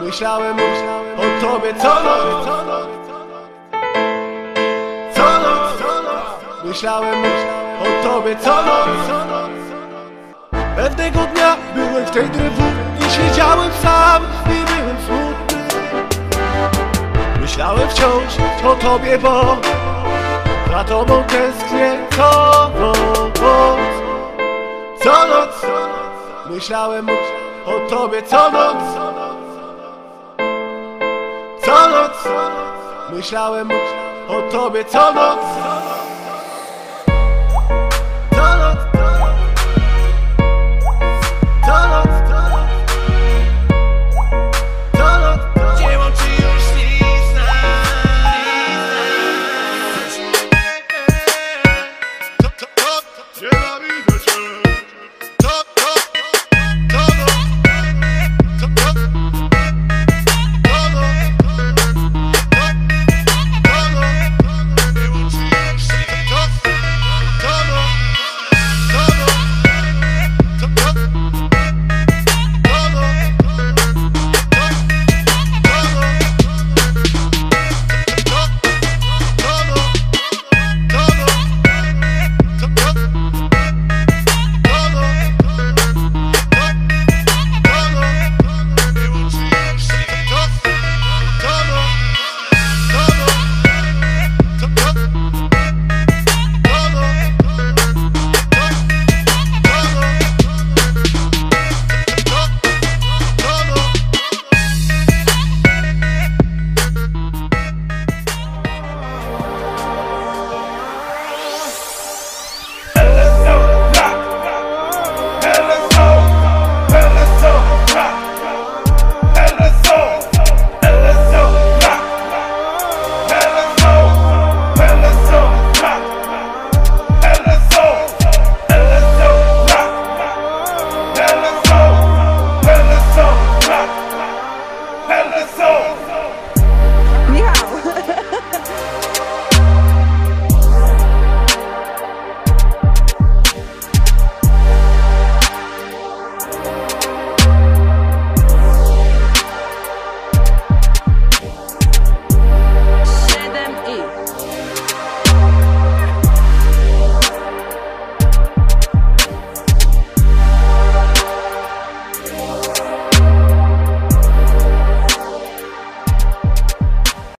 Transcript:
Myślałem o tobie co noc. Co noc. Myślałem o tobie co noc. Pewnego dnia byłem w tej drewu I siedziałem sam i byłem smutny. Myślałem wciąż o tobie, bo Za tobą tęsknię co noc. Co noc. Myślałem o tobie co noc Co noc. Myślałem o tobie co noc